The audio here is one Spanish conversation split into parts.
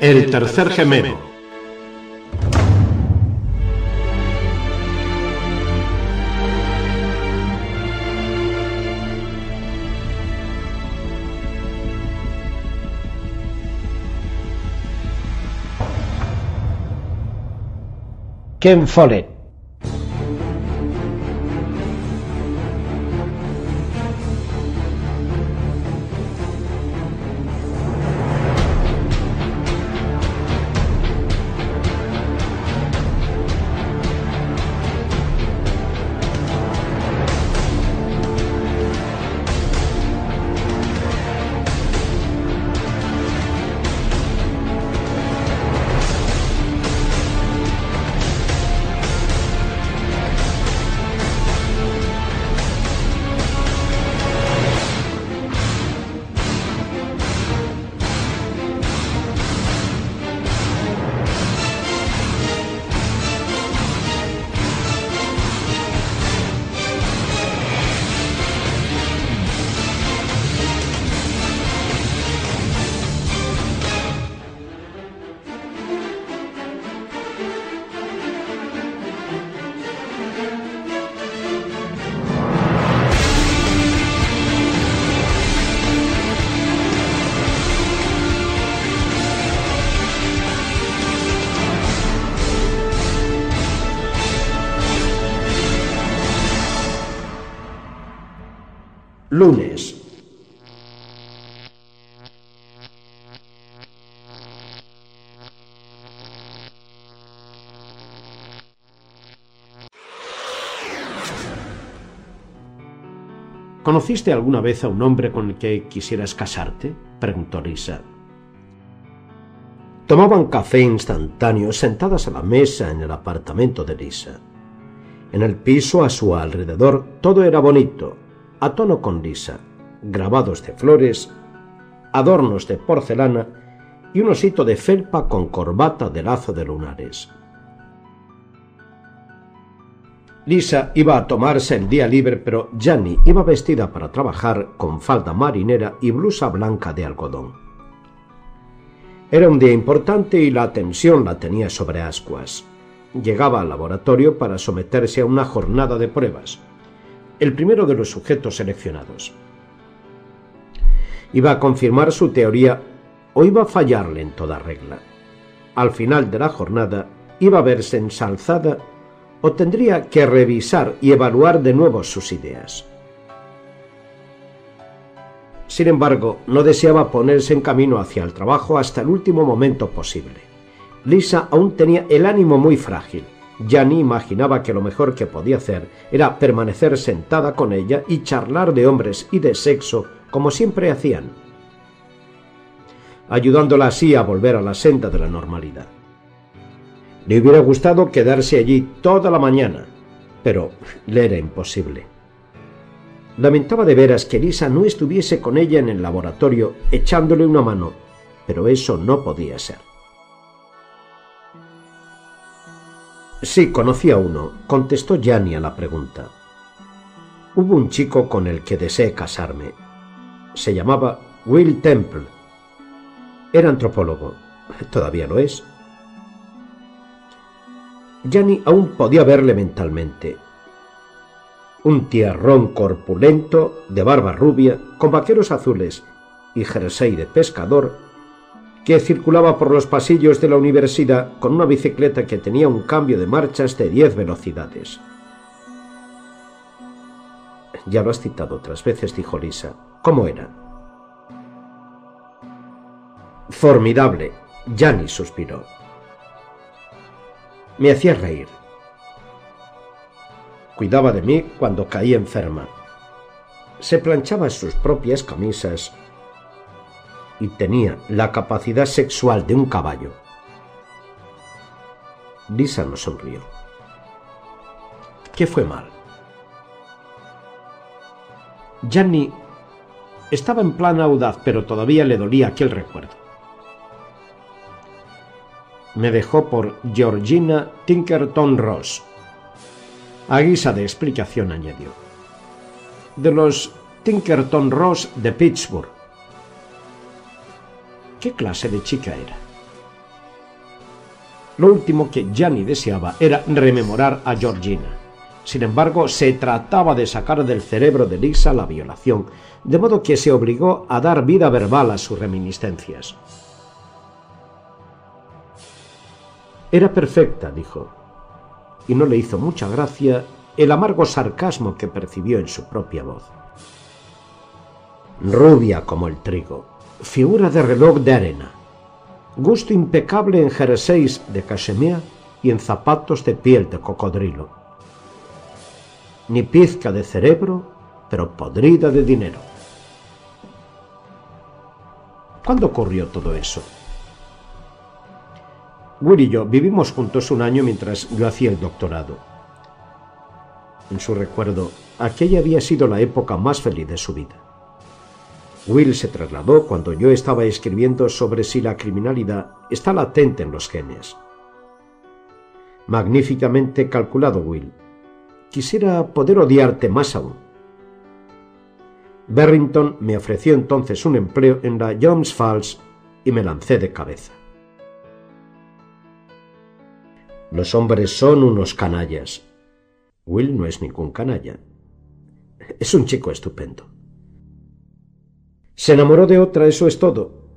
El tercer gemelo. Ken Follett ¿Conociste alguna vez a un hombre con el que quisieras casarte? preguntó Lisa. Tomaban café instantáneo sentadas a la mesa en el apartamento de Lisa. En el piso a su alrededor todo era bonito, a tono con lisa, grabados de flores, adornos de porcelana y un osito de felpa con corbata de lazo de lunares. Lisa iba a tomarse el día libre, pero Janny iba vestida para trabajar con falda marinera y blusa blanca de algodón. Era un día importante y la atención la tenía sobre ascuas. Llegaba al laboratorio para someterse a una jornada de pruebas el primero de los sujetos seleccionados. Iba a confirmar su teoría o iba a fallarle en toda regla. Al final de la jornada iba a verse ensalzada o tendría que revisar y evaluar de nuevo sus ideas. Sin embargo, no deseaba ponerse en camino hacia el trabajo hasta el último momento posible. Lisa aún tenía el ánimo muy frágil ni imaginaba que lo mejor que podía hacer era permanecer sentada con ella y charlar de hombres y de sexo como siempre hacían, ayudándola así a volver a la senda de la normalidad. Le hubiera gustado quedarse allí toda la mañana, pero le era imposible. Lamentaba de veras que Lisa no estuviese con ella en el laboratorio echándole una mano, pero eso no podía ser. Sí, conocí a uno, contestó Yanni a la pregunta. Hubo un chico con el que deseé casarme. Se llamaba Will Temple. Era antropólogo. Todavía lo es. Yanni aún podía verle mentalmente. Un tierrón corpulento, de barba rubia, con vaqueros azules y jersey de pescador, que circulaba por los pasillos de la universidad con una bicicleta que tenía un cambio de marchas de diez velocidades. Ya lo has citado otras veces, dijo Lisa. ¿Cómo era? Formidable. Yanni suspiró. Me hacía reír. Cuidaba de mí cuando caí enferma. Se planchaba sus propias camisas y tenía la capacidad sexual de un caballo. Lisa no sonrió. ¿Qué fue mal? Gianni estaba en plan audaz, pero todavía le dolía aquel recuerdo. Me dejó por Georgina Tinkerton Ross. A guisa de explicación añadió. De los Tinkerton Ross de Pittsburgh ¿Qué clase de chica era? Lo último que Gianni deseaba era rememorar a Georgina. Sin embargo, se trataba de sacar del cerebro de Lisa la violación, de modo que se obligó a dar vida verbal a sus reminiscencias. Era perfecta, dijo, y no le hizo mucha gracia el amargo sarcasmo que percibió en su propia voz. Rubia como el trigo, figura de reloj de arena, gusto impecable en jerseys de cachemire y en zapatos de piel de cocodrilo. Ni pizca de cerebro, pero podrida de dinero. ¿Cuándo ocurrió todo eso? Will y yo vivimos juntos un año mientras yo hacía el doctorado. En su recuerdo, aquella había sido la época más feliz de su vida. Will se trasladó cuando yo estaba escribiendo sobre si la criminalidad está latente en los genes. Magníficamente calculado, Will. Quisiera poder odiarte más aún. Barrington me ofreció entonces un empleo en la Jones Falls y me lancé de cabeza. Los hombres son unos canallas. Will no es ningún canalla. Es un chico estupendo. Se enamoró de otra, eso es todo.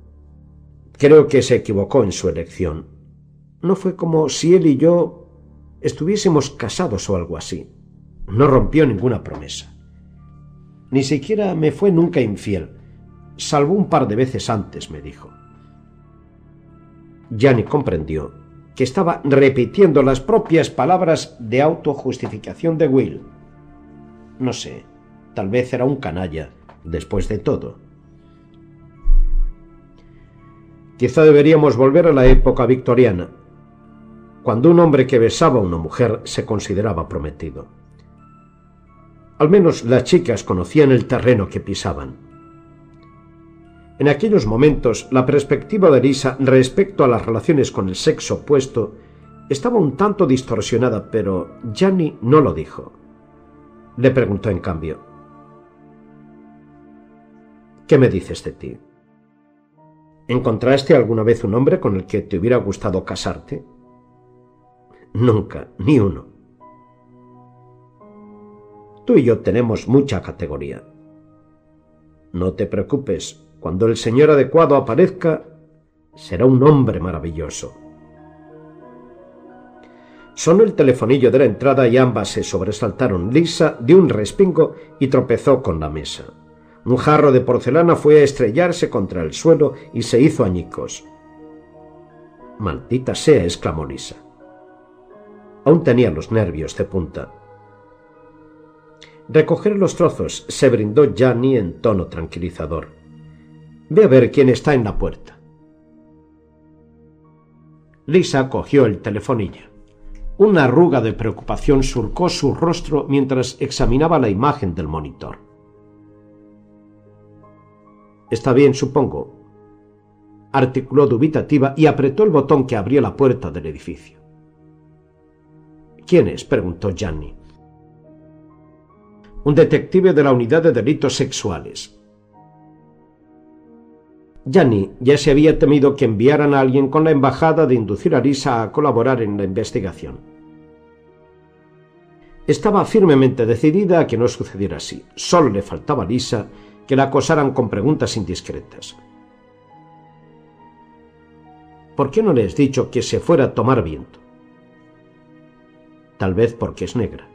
Creo que se equivocó en su elección. No fue como si él y yo estuviésemos casados o algo así. No rompió ninguna promesa. Ni siquiera me fue nunca infiel, salvo un par de veces antes, me dijo. Yanni comprendió que estaba repitiendo las propias palabras de autojustificación de Will. No sé, tal vez era un canalla, después de todo. Quizá deberíamos volver a la época victoriana, cuando un hombre que besaba a una mujer se consideraba prometido. Al menos las chicas conocían el terreno que pisaban. En aquellos momentos, la perspectiva de Lisa respecto a las relaciones con el sexo opuesto estaba un tanto distorsionada, pero Gianni no lo dijo. Le preguntó en cambio, ¿Qué me dices de ti? ¿Encontraste alguna vez un hombre con el que te hubiera gustado casarte? Nunca, ni uno. Tú y yo tenemos mucha categoría. No te preocupes, cuando el señor adecuado aparezca, será un hombre maravilloso. Sonó el telefonillo de la entrada y ambas se sobresaltaron. Lisa dio un respingo y tropezó con la mesa. Un jarro de porcelana fue a estrellarse contra el suelo y se hizo añicos. Maldita sea, exclamó Lisa. Aún tenía los nervios de punta. Recoger los trozos se brindó Gianni en tono tranquilizador. Ve a ver quién está en la puerta. Lisa cogió el telefonillo. Una arruga de preocupación surcó su rostro mientras examinaba la imagen del monitor. Está bien, supongo, articuló dubitativa y apretó el botón que abrió la puerta del edificio. ¿Quién es? preguntó Gianni. Un detective de la unidad de delitos sexuales. Gianni ya se había temido que enviaran a alguien con la embajada de inducir a Lisa a colaborar en la investigación. Estaba firmemente decidida a que no sucediera así. Solo le faltaba a Lisa que la acosaran con preguntas indiscretas. ¿Por qué no le has dicho que se fuera a tomar viento? Tal vez porque es negra.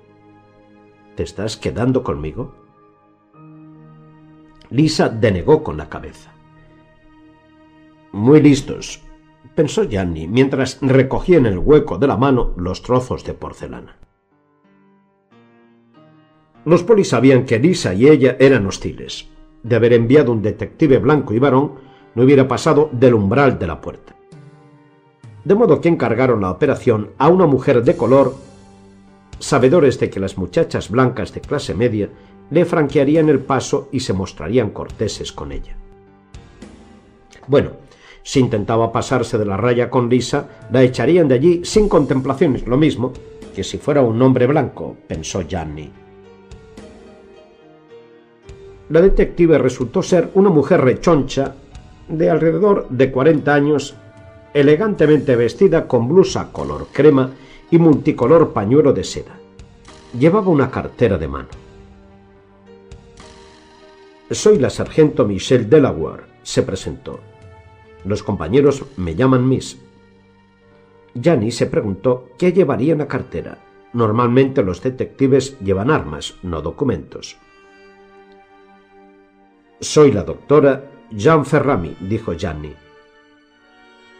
¿Te estás quedando conmigo? Lisa denegó con la cabeza. Muy listos, pensó Gianni mientras recogía en el hueco de la mano los trozos de porcelana. Los polis sabían que Lisa y ella eran hostiles. De haber enviado un detective blanco y varón, no hubiera pasado del umbral de la puerta. De modo que encargaron la operación a una mujer de color, sabedores de que las muchachas blancas de clase media le franquearían el paso y se mostrarían corteses con ella. Bueno, si intentaba pasarse de la raya con Lisa, la echarían de allí sin contemplaciones, lo mismo que si fuera un hombre blanco, pensó Gianni. La detective resultó ser una mujer rechoncha de alrededor de 40 años elegantemente vestida con blusa color crema y multicolor pañuelo de seda. Llevaba una cartera de mano. Soy la sargento Michelle Delaware, se presentó. Los compañeros me llaman Miss. Janny se preguntó qué llevaría en la cartera. Normalmente los detectives llevan armas, no documentos. Soy la doctora Jean Ferrami, dijo Gianni.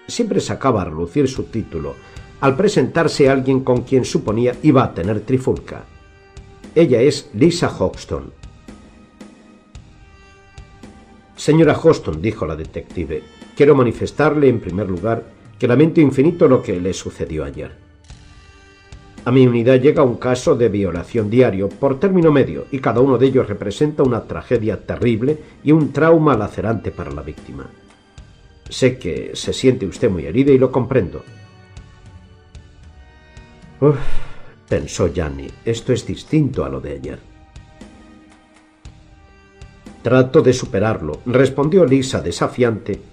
Siempre sacaba a relucir su título al presentarse a alguien con quien suponía iba a tener trifulca. Ella es Lisa Hoxton. Señora Hoxton, dijo la detective, quiero manifestarle en primer lugar que lamento infinito lo que le sucedió ayer. A mi unidad llega un caso de violación diario por término medio y cada uno de ellos representa una tragedia terrible y un trauma lacerante para la víctima. Sé que se siente usted muy herida y lo comprendo. Uf, pensó Gianni, esto es distinto a lo de ayer. Trato de superarlo, respondió Lisa desafiante,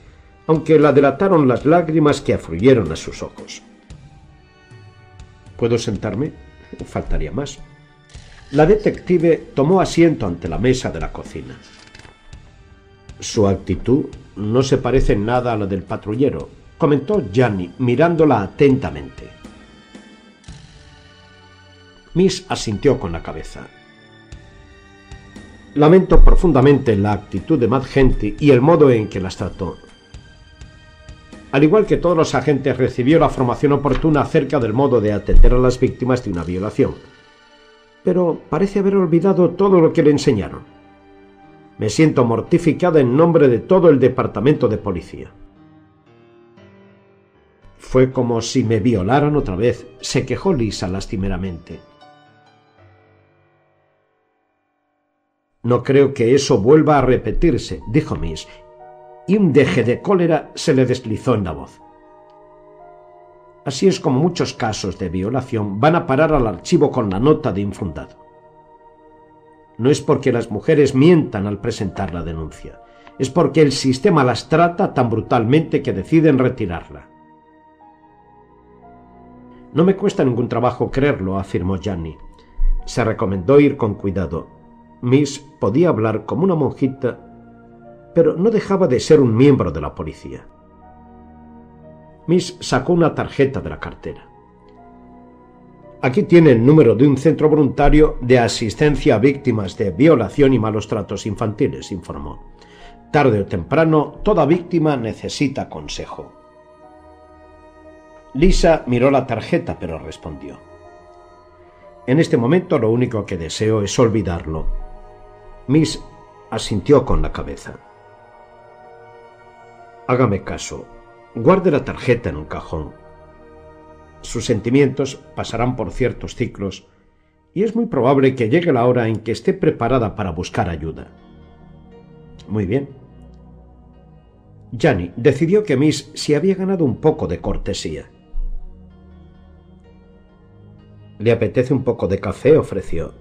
aunque la delataron las lágrimas que afluyeron a sus ojos. ¿Puedo sentarme? Faltaría más. La detective tomó asiento ante la mesa de la cocina. Su actitud no se parece en nada a la del patrullero, comentó Gianni, mirándola atentamente. Miss asintió con la cabeza. Lamento profundamente la actitud de Matt Genty y el modo en que las trató. Al igual que todos los agentes, recibió la formación oportuna acerca del modo de atender a las víctimas de una violación. Pero parece haber olvidado todo lo que le enseñaron. Me siento mortificada en nombre de todo el departamento de policía. Fue como si me violaran otra vez, se quejó Lisa lastimeramente. No creo que eso vuelva a repetirse, dijo Miss, y un deje de cólera se le deslizó en la voz. Así es como muchos casos de violación van a parar al archivo con la nota de infundado. No es porque las mujeres mientan al presentar la denuncia, es porque el sistema las trata tan brutalmente que deciden retirarla. No me cuesta ningún trabajo creerlo, afirmó Gianni. Se recomendó ir con cuidado. Miss podía hablar como una monjita pero no dejaba de ser un miembro de la policía. Miss sacó una tarjeta de la cartera. Aquí tiene el número de un centro voluntario de asistencia a víctimas de violación y malos tratos infantiles, informó. Tarde o temprano, toda víctima necesita consejo. Lisa miró la tarjeta, pero respondió. En este momento lo único que deseo es olvidarlo. Miss asintió con la cabeza. Hágame caso. Guarde la tarjeta en un cajón. Sus sentimientos pasarán por ciertos ciclos y es muy probable que llegue la hora en que esté preparada para buscar ayuda. Muy bien. Gianni decidió que Miss se había ganado un poco de cortesía. ¿Le apetece un poco de café? ofreció.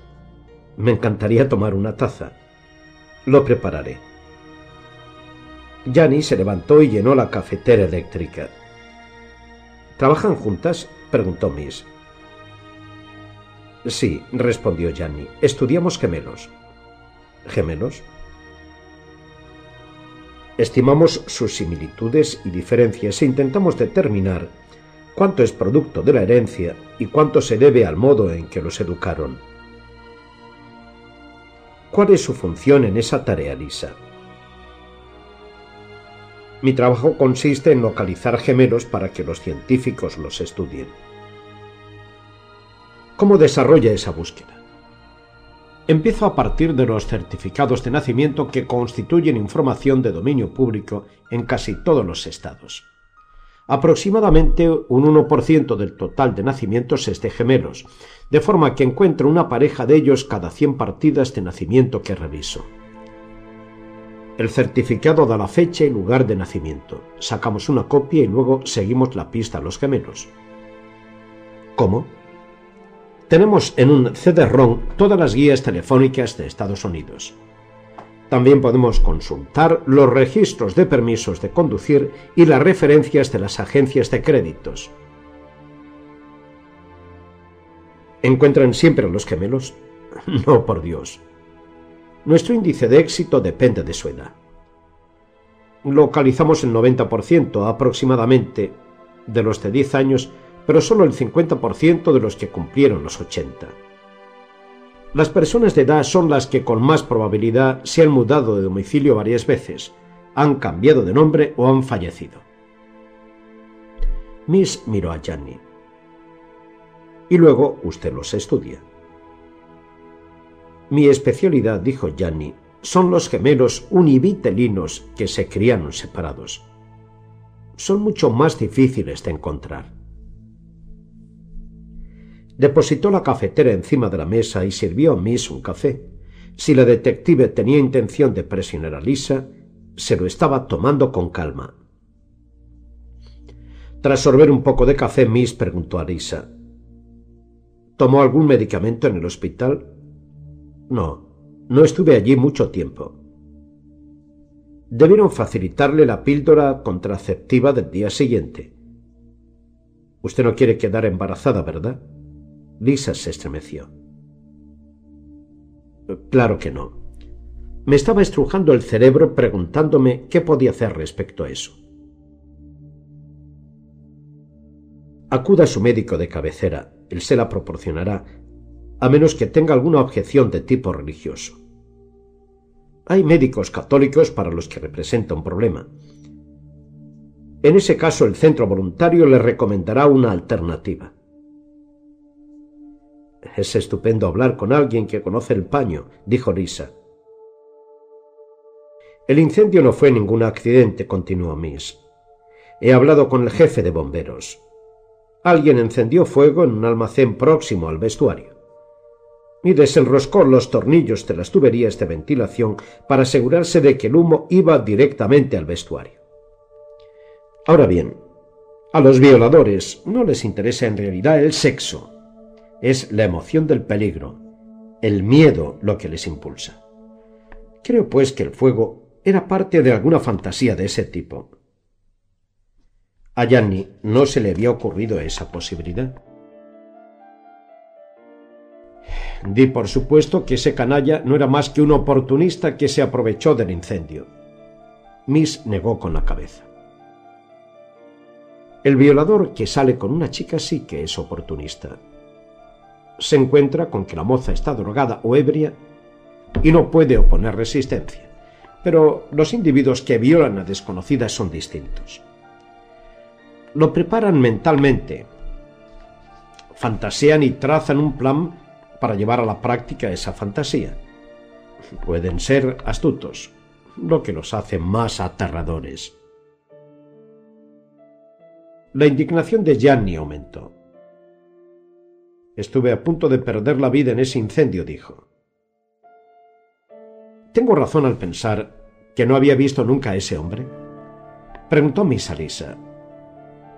Me encantaría tomar una taza. Lo prepararé. Yanni se levantó y llenó la cafetera eléctrica. ¿Trabajan juntas? preguntó Miss. Sí, respondió Gianni. Estudiamos gemelos. ¿Gemelos? Estimamos sus similitudes y diferencias e intentamos determinar cuánto es producto de la herencia y cuánto se debe al modo en que los educaron. ¿Cuál es su función en esa tarea, Lisa? Mi trabajo consiste en localizar gemelos para que los científicos los estudien. ¿Cómo desarrolla esa búsqueda? Empiezo a partir de los certificados de nacimiento que constituyen información de dominio público en casi todos los estados. Aproximadamente un 1% del total de nacimientos es de gemelos, de forma que encuentro una pareja de ellos cada 100 partidas de nacimiento que reviso. El certificado da la fecha y lugar de nacimiento. Sacamos una copia y luego seguimos la pista a los gemelos. ¿Cómo? Tenemos en un CD-ROM todas las guías telefónicas de Estados Unidos. También podemos consultar los registros de permisos de conducir y las referencias de las agencias de créditos. ¿Encuentran siempre a los gemelos? No, por Dios. Nuestro índice de éxito depende de su edad. Localizamos el 90% aproximadamente de los de 10 años, pero solo el 50% de los que cumplieron los 80. Las personas de edad son las que con más probabilidad se han mudado de domicilio varias veces, han cambiado de nombre o han fallecido. Miss miró a Gianni. Y luego usted los estudia. Mi especialidad, dijo Gianni, son los gemelos univitelinos que se criaron separados. Son mucho más difíciles de encontrar. Depositó la cafetera encima de la mesa y sirvió a Miss un café. Si la detective tenía intención de presionar a Lisa, se lo estaba tomando con calma. Tras sorber un poco de café, Miss preguntó a Lisa. ¿Tomó algún medicamento en el hospital? No, no estuve allí mucho tiempo. Debieron facilitarle la píldora contraceptiva del día siguiente. Usted no quiere quedar embarazada, ¿verdad? Lisa se estremeció. Claro que no. Me estaba estrujando el cerebro preguntándome qué podía hacer respecto a eso. Acuda a su médico de cabecera, él se la proporcionará a menos que tenga alguna objeción de tipo religioso. Hay médicos católicos para los que representa un problema. En ese caso, el centro voluntario le recomendará una alternativa. Es estupendo hablar con alguien que conoce el paño, dijo Lisa. El incendio no fue ningún accidente, continuó Miss. He hablado con el jefe de bomberos. Alguien encendió fuego en un almacén próximo al vestuario y desenroscó los tornillos de las tuberías de ventilación para asegurarse de que el humo iba directamente al vestuario. Ahora bien, a los violadores no les interesa en realidad el sexo, es la emoción del peligro, el miedo lo que les impulsa. Creo pues que el fuego era parte de alguna fantasía de ese tipo. A Gianni no se le había ocurrido esa posibilidad. Di por supuesto que ese canalla no era más que un oportunista que se aprovechó del incendio. Miss negó con la cabeza. El violador que sale con una chica sí que es oportunista. Se encuentra con que la moza está drogada o ebria y no puede oponer resistencia. Pero los individuos que violan a desconocidas son distintos. Lo preparan mentalmente, fantasean y trazan un plan para llevar a la práctica esa fantasía. Pueden ser astutos, lo que los hace más aterradores. La indignación de Gianni aumentó. Estuve a punto de perder la vida en ese incendio, dijo. ¿Tengo razón al pensar que no había visto nunca a ese hombre? Preguntó Miss Alisa.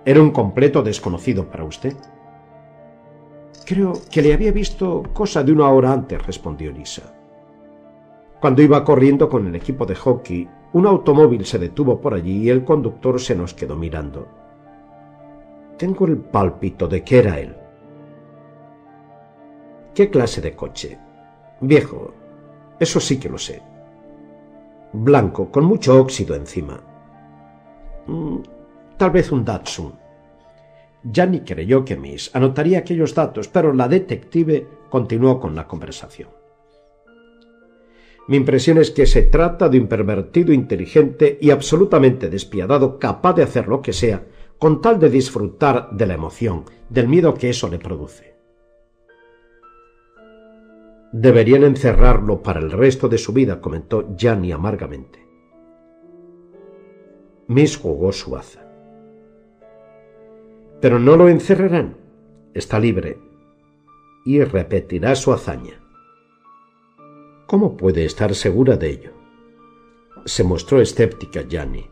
¿Era un completo desconocido para usted? Creo que le había visto cosa de una hora antes, respondió Lisa. Cuando iba corriendo con el equipo de hockey, un automóvil se detuvo por allí y el conductor se nos quedó mirando. Tengo el pálpito de que era él. ¿Qué clase de coche? Viejo. Eso sí que lo sé. Blanco, con mucho óxido encima. Mm, tal vez un Datsun. Gianni creyó que Miss anotaría aquellos datos, pero la detective continuó con la conversación. Mi impresión es que se trata de un pervertido inteligente y absolutamente despiadado, capaz de hacer lo que sea, con tal de disfrutar de la emoción, del miedo que eso le produce. Deberían encerrarlo para el resto de su vida, comentó Gianni amargamente. Miss jugó su aza. Pero no lo encerrarán. Está libre. Y repetirá su hazaña. ¿Cómo puede estar segura de ello? Se mostró escéptica Gianni.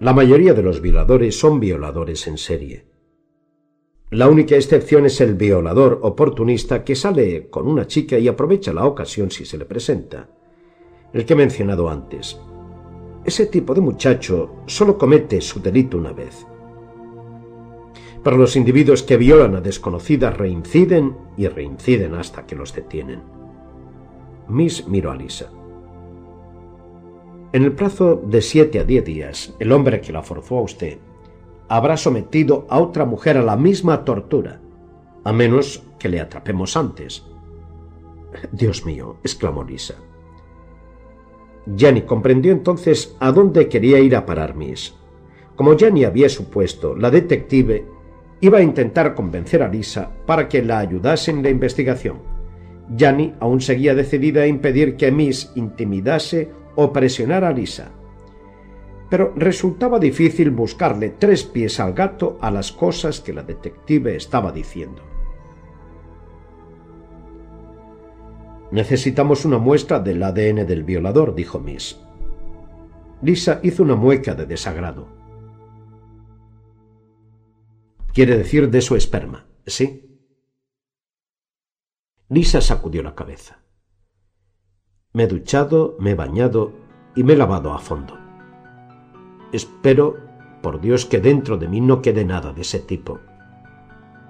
La mayoría de los violadores son violadores en serie. La única excepción es el violador oportunista que sale con una chica y aprovecha la ocasión si se le presenta. el que he mencionado antes. Ese tipo de muchacho solo comete su delito una vez. Pero los individuos que violan a desconocidas reinciden y reinciden hasta que los detienen. Miss miró a Lisa. En el plazo de siete a diez días, el hombre que la forzó a usted habrá sometido a otra mujer a la misma tortura, a menos que le atrapemos antes. Dios mío, exclamó Lisa. Jenny comprendió entonces a dónde quería ir a parar Miss. Como Jenny había supuesto, la detective iba a intentar convencer a Lisa para que la ayudase en la investigación. Jenny aún seguía decidida a impedir que Miss intimidase o presionara a Lisa. Pero resultaba difícil buscarle tres pies al gato a las cosas que la detective estaba diciendo. Necesitamos una muestra del ADN del violador, dijo Miss. Lisa hizo una mueca de desagrado. Quiere decir de su esperma, ¿sí? Lisa sacudió la cabeza. Me he duchado, me he bañado y me he lavado a fondo. Espero, por Dios, que dentro de mí no quede nada de ese tipo.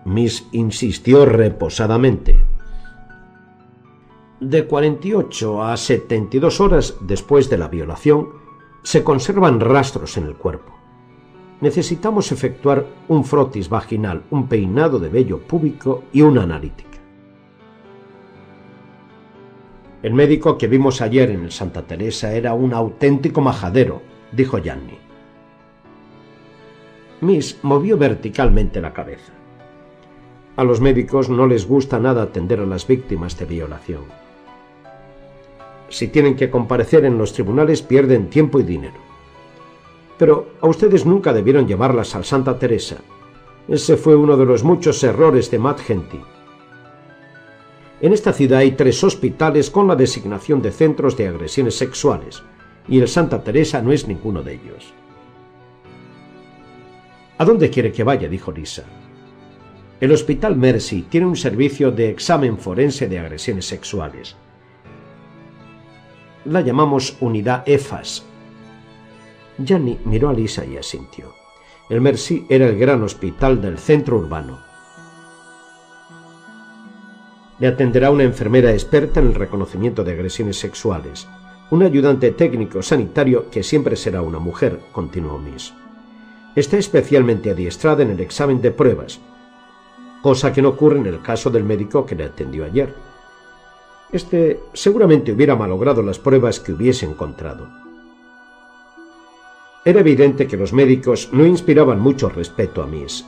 Miss insistió reposadamente de 48 a 72 horas después de la violación, se conservan rastros en el cuerpo. Necesitamos efectuar un frotis vaginal, un peinado de vello púbico y una analítica. El médico que vimos ayer en el Santa Teresa era un auténtico majadero, dijo Gianni. Miss movió verticalmente la cabeza. A los médicos no les gusta nada atender a las víctimas de violación si tienen que comparecer en los tribunales pierden tiempo y dinero. Pero a ustedes nunca debieron llevarlas al Santa Teresa. Ese fue uno de los muchos errores de Matt Genty. En esta ciudad hay tres hospitales con la designación de centros de agresiones sexuales, y el Santa Teresa no es ninguno de ellos. ¿A dónde quiere que vaya? dijo Lisa. El Hospital Mercy tiene un servicio de examen forense de agresiones sexuales la llamamos unidad EFAS. Gianni miró a Lisa y asintió. El Mercy era el gran hospital del centro urbano. Le atenderá una enfermera experta en el reconocimiento de agresiones sexuales, un ayudante técnico sanitario que siempre será una mujer, continuó Miss. Está especialmente adiestrada en el examen de pruebas, cosa que no ocurre en el caso del médico que le atendió ayer. Este seguramente hubiera malogrado las pruebas que hubiese encontrado. Era evidente que los médicos no inspiraban mucho respeto a Miss.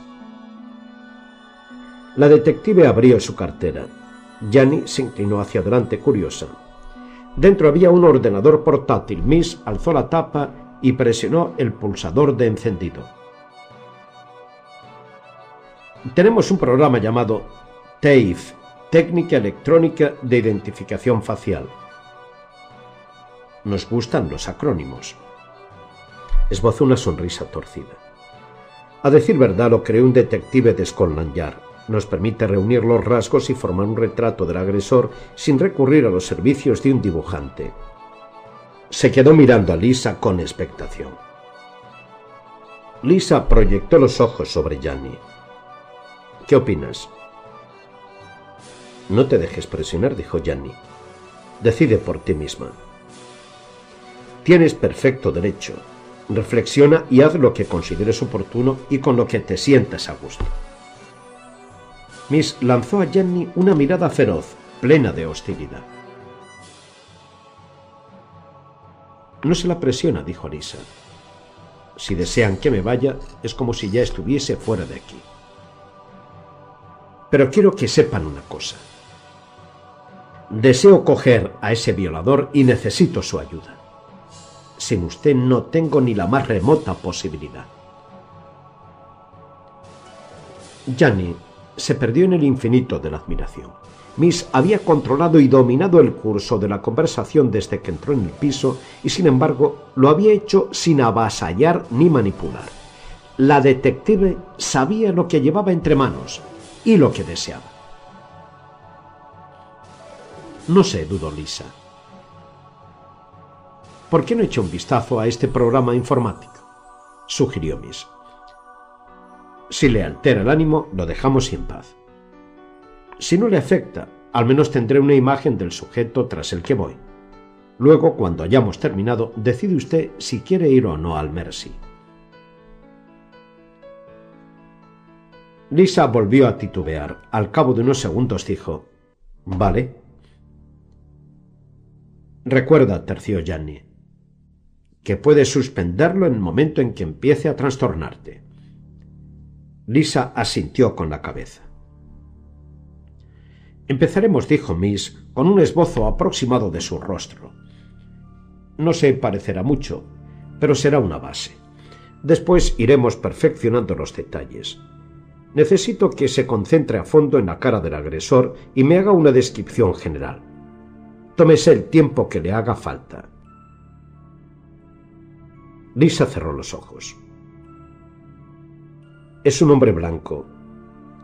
La detective abrió su cartera. Janny se inclinó hacia adelante curiosa. Dentro había un ordenador portátil. Miss alzó la tapa y presionó el pulsador de encendido. Tenemos un programa llamado TAFE, Técnica electrónica de identificación facial. Nos gustan los acrónimos. Esbozó una sonrisa torcida. A decir verdad, lo creó un detective de Scotland Yard. Nos permite reunir los rasgos y formar un retrato del agresor sin recurrir a los servicios de un dibujante. Se quedó mirando a Lisa con expectación. Lisa proyectó los ojos sobre Gianni. ¿Qué opinas? No te dejes presionar, dijo Gianni. Decide por ti misma. Tienes perfecto derecho. Reflexiona y haz lo que consideres oportuno y con lo que te sientas a gusto. Miss lanzó a Gianni una mirada feroz, plena de hostilidad. No se la presiona, dijo Lisa. Si desean que me vaya, es como si ya estuviese fuera de aquí. Pero quiero que sepan una cosa. Deseo coger a ese violador y necesito su ayuda. Sin usted no tengo ni la más remota posibilidad. Gianni se perdió en el infinito de la admiración. Miss había controlado y dominado el curso de la conversación desde que entró en el piso y sin embargo lo había hecho sin avasallar ni manipular. La detective sabía lo que llevaba entre manos y lo que deseaba. No sé, dudó Lisa. ¿Por qué no echa un vistazo a este programa informático? sugirió Miss. Si le altera el ánimo, lo dejamos en paz. Si no le afecta, al menos tendré una imagen del sujeto tras el que voy. Luego, cuando hayamos terminado, decide usted si quiere ir o no al Mercy. Lisa volvió a titubear. Al cabo de unos segundos dijo Vale. Recuerda, terció Gianni, que puedes suspenderlo en el momento en que empiece a trastornarte. Lisa asintió con la cabeza. Empezaremos, dijo Miss, con un esbozo aproximado de su rostro. No se parecerá mucho, pero será una base. Después iremos perfeccionando los detalles. Necesito que se concentre a fondo en la cara del agresor y me haga una descripción general. Tómese el tiempo que le haga falta. Lisa cerró los ojos. Es un hombre blanco,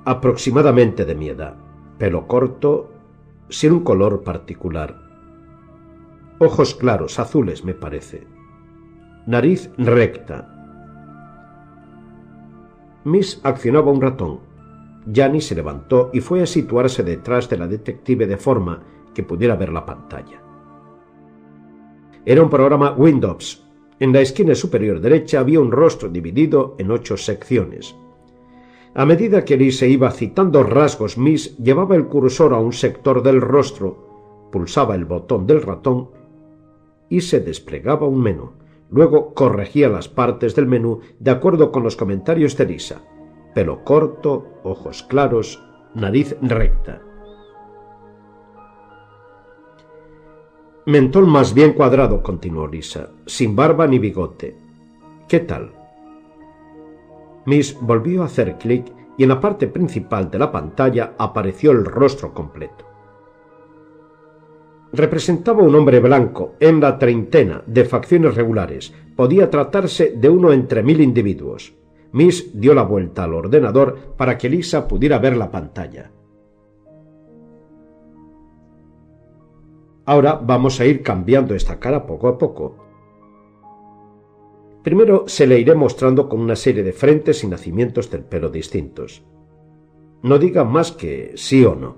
aproximadamente de mi edad, pelo corto, sin un color particular. Ojos claros, azules, me parece. Nariz recta, Miss accionaba un ratón. Janny se levantó y fue a situarse detrás de la detective de forma que pudiera ver la pantalla. Era un programa Windows. En la esquina superior derecha había un rostro dividido en ocho secciones. A medida que Lee se iba citando rasgos, Miss llevaba el cursor a un sector del rostro, pulsaba el botón del ratón y se desplegaba un menú. Luego corregía las partes del menú de acuerdo con los comentarios de Lisa. Pelo corto, ojos claros, nariz recta. Mentón más bien cuadrado, continuó Lisa, sin barba ni bigote. ¿Qué tal? Miss volvió a hacer clic y en la parte principal de la pantalla apareció el rostro completo representaba un hombre blanco, en la treintena, de facciones regulares. Podía tratarse de uno entre mil individuos. Miss dio la vuelta al ordenador para que Lisa pudiera ver la pantalla. Ahora vamos a ir cambiando esta cara poco a poco. Primero se le iré mostrando con una serie de frentes y nacimientos del pelo distintos. No diga más que sí o no.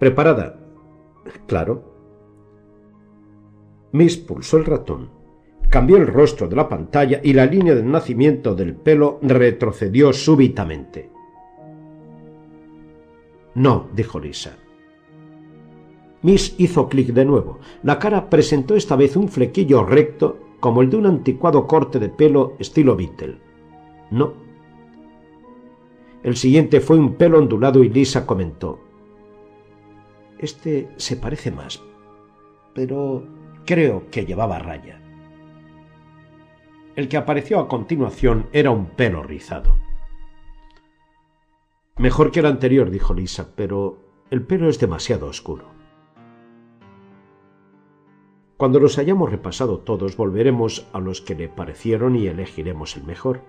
¿Preparada? Claro. Miss pulsó el ratón. Cambió el rostro de la pantalla y la línea del nacimiento del pelo retrocedió súbitamente. No, dijo Lisa. Miss hizo clic de nuevo. La cara presentó esta vez un flequillo recto como el de un anticuado corte de pelo estilo Beatle. No. El siguiente fue un pelo ondulado y Lisa comentó. Este se parece más, pero creo que llevaba raya. El que apareció a continuación era un pelo rizado. Mejor que el anterior, dijo Lisa, pero el pelo es demasiado oscuro. Cuando los hayamos repasado todos, volveremos a los que le parecieron y elegiremos el mejor.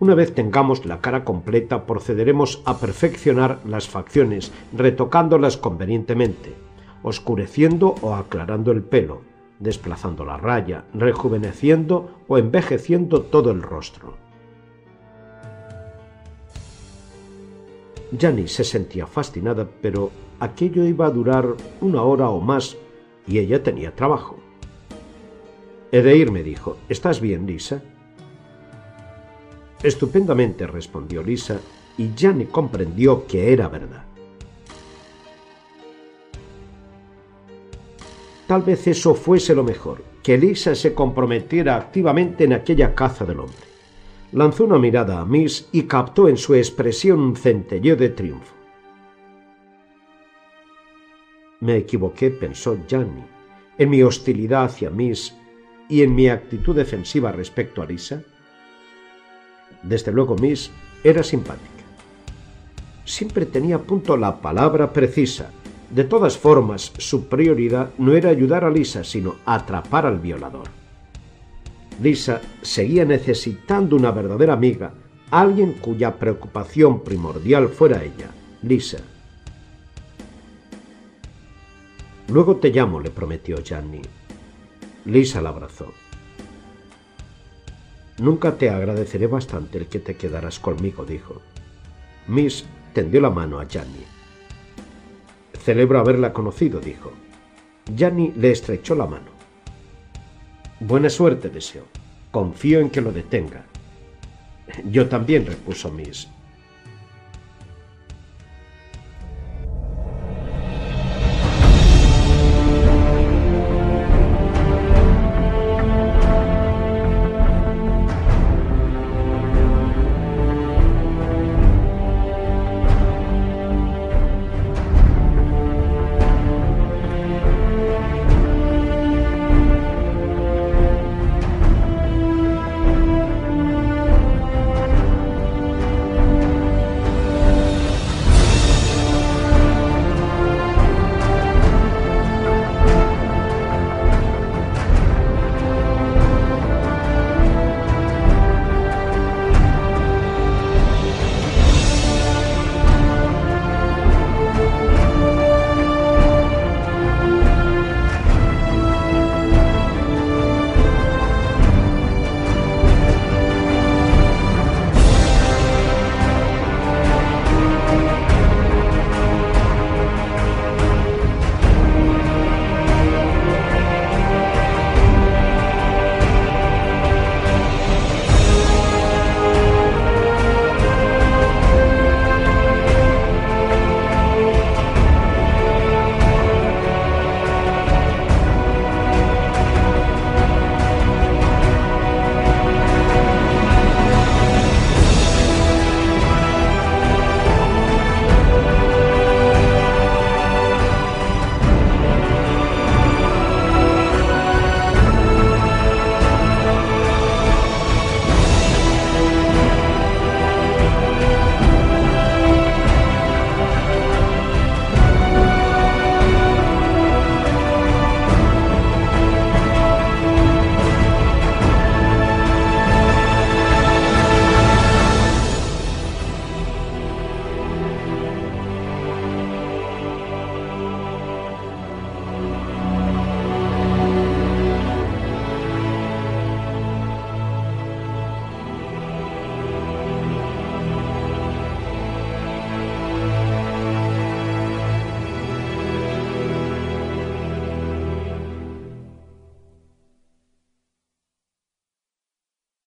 Una vez tengamos la cara completa, procederemos a perfeccionar las facciones, retocándolas convenientemente, oscureciendo o aclarando el pelo, desplazando la raya, rejuveneciendo o envejeciendo todo el rostro. Jani se sentía fascinada, pero aquello iba a durar una hora o más y ella tenía trabajo. He de irme, dijo. ¿Estás bien, Lisa? Estupendamente, respondió Lisa, y Jani comprendió que era verdad. Tal vez eso fuese lo mejor, que Lisa se comprometiera activamente en aquella caza del hombre. Lanzó una mirada a Miss y captó en su expresión un centelleo de triunfo. Me equivoqué, pensó Gianni, en mi hostilidad hacia Miss y en mi actitud defensiva respecto a Lisa. Desde luego Miss era simpática. Siempre tenía punto la palabra precisa. De todas formas, su prioridad no era ayudar a Lisa, sino atrapar al violador. Lisa seguía necesitando una verdadera amiga, alguien cuya preocupación primordial fuera ella, Lisa. Luego te llamo, le prometió Gianni. Lisa la abrazó. Nunca te agradeceré bastante el que te quedaras conmigo, dijo. Miss tendió la mano a Gianni. Celebro haberla conocido, dijo. Gianni le estrechó la mano. Buena suerte, deseó. Confío en que lo detenga. Yo también, repuso Miss.